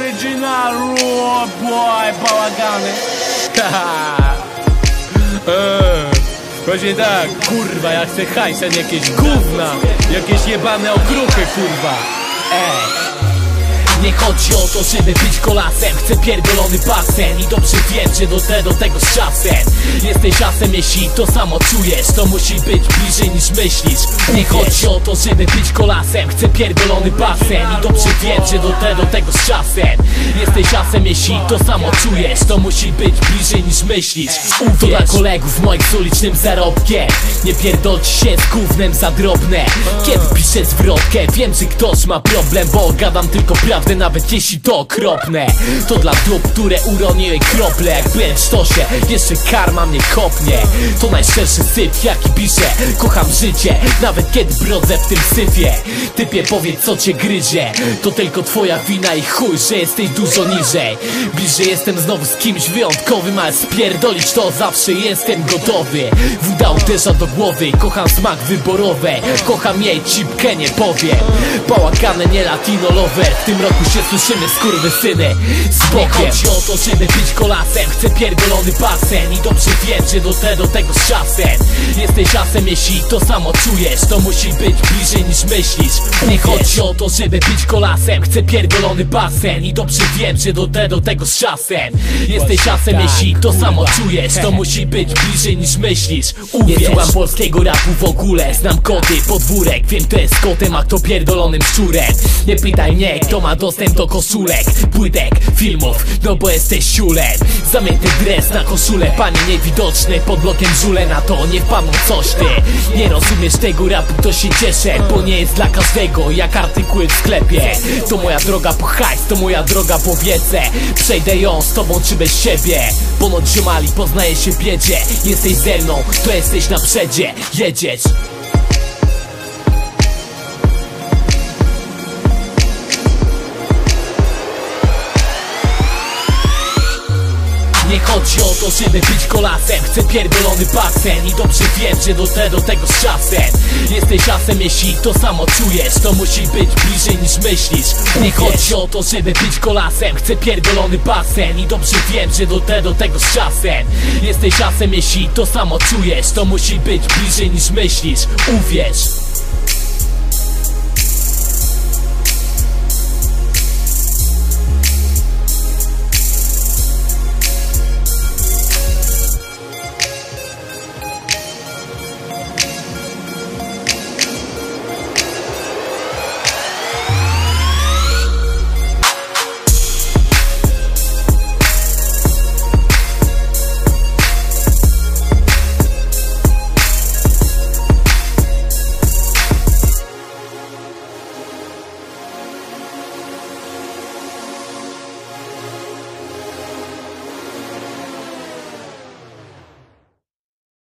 Original raw boy bałagany. Eee, Właśnie tak, kurwa, ja chcę hajs, jakieś gówna Jakieś jebane okruchy, kurwa. Ej Nie chodzi o to, żeby być kolasem. Chcę pierdolony basen I dobrze wiem, że do, te, do tego z czasem. Jesteś asem, jeśli to samo czujesz To musi być bliżej niż myślisz. Nie chodzi o to, żeby być kolasem. Chcę pierdolony basen I dobrze wiem, że do, te, do tego z czasem. Jesteś asem, jeśli to samo czujesz To musi być bliżej niż myślisz. To dla kolegów moich z ulicznym zarobkiem. Nie pierdolcie się z gównem za drobne. Kiedy piszę zwrotkę Wiem, że ktoś ma problem Bo gadam tylko prawdę, nawet jeśli to okropne. To dla dup, które uroniły krople. Jak byłem w sztosie, jeszcze karma mnie kopnie. To najszczerszy syf, jaki piszę. Kocham życie, nawet kiedy brodzę w tym syfie. Typie powiedz co cię gryzie. To tylko twoja wina i chuj, że jesteś dużo niżej. Bliżej jestem znowu z kimś wyjątkowym Ale spierdolić to zawsze jestem gotowy. Woda uderza do głowy, kocham smak wyborowy. Kocham jej cipkę, nie powiem. Pałakane, nie latino lover W tym roku się słyszymy, skurwysyny Z Nie chodzi o to, żeby być kolasem. Chcę pierdolony basen I dobrze wiem, że do, te, do tego z czasem. Jesteś asem, jeśli to samo czujesz. To musi być bliżej niż myślisz. Nie chodzi o to, żeby być kolasem. Chcę pierdolony basen I dobrze wiem, że do, te, do tego z czasem. Jesteś asem, jeśli to samo czujesz. To musi być bliżej niż myślisz. Uwierz. Nie słucham polskiego rapu w ogóle. Znam kody, podwórek. Wiem kto jest kotem, a kto pierdolonym szczurem. Nie pytaj mnie, kto ma dostęp do koszulek Płytek, filmów, no bo jesteś siulem. Zamięty dres na koszulę Panie niewidoczny, pod blokiem żule Na to nie wpadną coś ty. Nie rozumiesz tego rapu, to się cieszę Bo nie jest dla każdego, jak artykuły w sklepie. To moja droga po hajs, to moja droga po wiedzę. Przejdę ją z tobą czy bez siebie? Ponoć ziomali poznaje się biedzie. Jesteś ze mną, to jesteś na przedzie. Jedziesz Nie chodzi o to, żeby być kolasem. Chcę pierdolony basen I dobrze wiem, że do, te, do tego z czasem. Jesteś asem, jeśli to samo czujesz To musi być bliżej niż myślisz. Nie chodzi o to, żeby być kolasem. Chcę pierdolony basen I dobrze wiem, że do, te, do tego z czasem. Jesteś asem, jeśli to samo czujesz To musi być bliżej niż myślisz. Uwierz